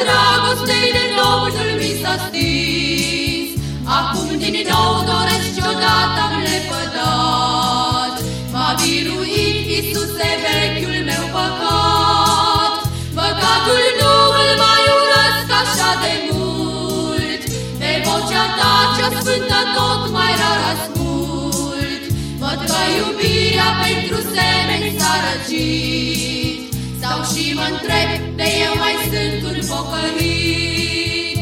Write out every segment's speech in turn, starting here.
dragostei de Domnul mi s-a stins. Acum din nou doresc ce odată am lepădat. M-a biruit Iisuse vechiul meu păcat. Păcatul nu îl mai urăsc așa de mult. De vocea ta cea sfântă tot mai rar ascult. Văd că iubirea pentru semeni s-a răcit. Sau și mă întreb de eu mai sunt un pocălit.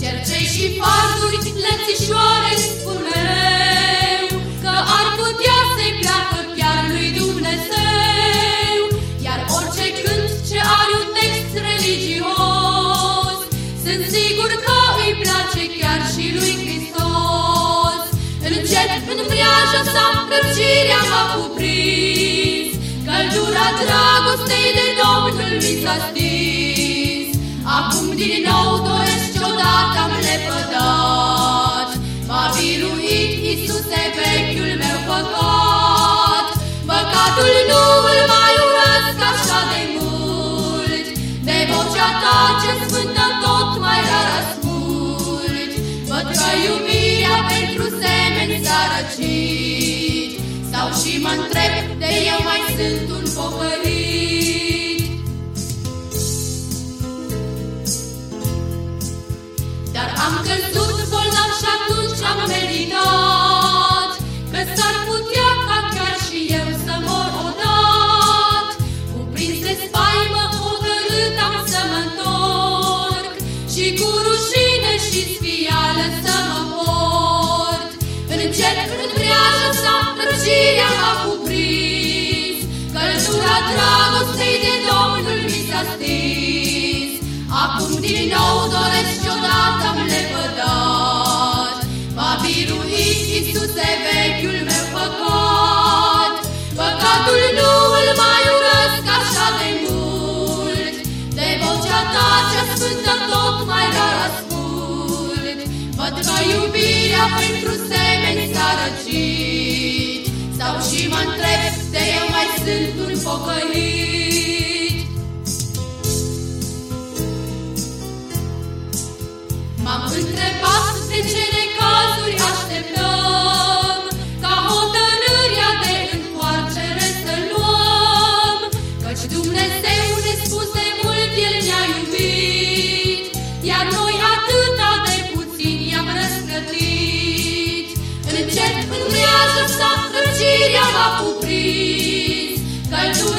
Cercei și farduri, lățișoare spun dragostei de Domnul mi s-a stins Acum din nou doresc ce odată am lepădat. M-a biruit Iisuse vechiul meu păcat. Păcatul nu îl mai urăsc așa de mult. De vocea ta ce sfântă tot mai rar ascult. Văd că iubirea pentru semeni s-a răcit. Sau și mă întreb de eu mai sunt un pocălit Căldura dragostei de Domnul mi s-a stins. Acum din nou doresc ce odată am lepădat. M-a biruit Iisuse vechiul meu păcat. Păcatul nu îl mai urăsc așa de mult. De vocea ta cea sfântă tot mai rar ascult. Văd că iubirea pentru semeni s-a răcit. Sau și mă întreb de eu mai sunt un pocălit. M-am întrebat de ce necazuri așteptăm Ca hotărârea de întoarcere să luăm. Căci Dumnezeu ne spus de mult El ne-a iubit Iar noi atâta de puțin i-am răsplătit. Încet în vreaja sa răcirea m-a cuprins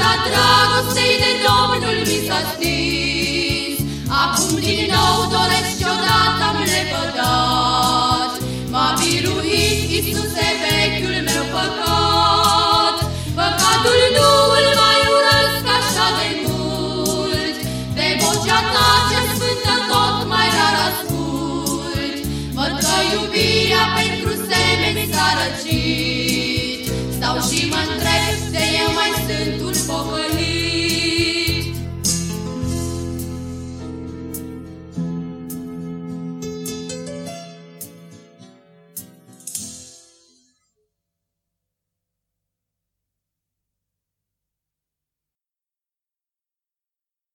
Lumina dragostei de Domnul mi s-a stins Acum din nou doresc și odată am lepădat. M-a biruit Iisuse vechiul meu păcat. Păcatul nu îl mai urăsc așa de mult. De vocea ta ce sfântă tot mai rar ascult. Văd că iubirea pentru semeni s-a răcit. Stau și mă întreb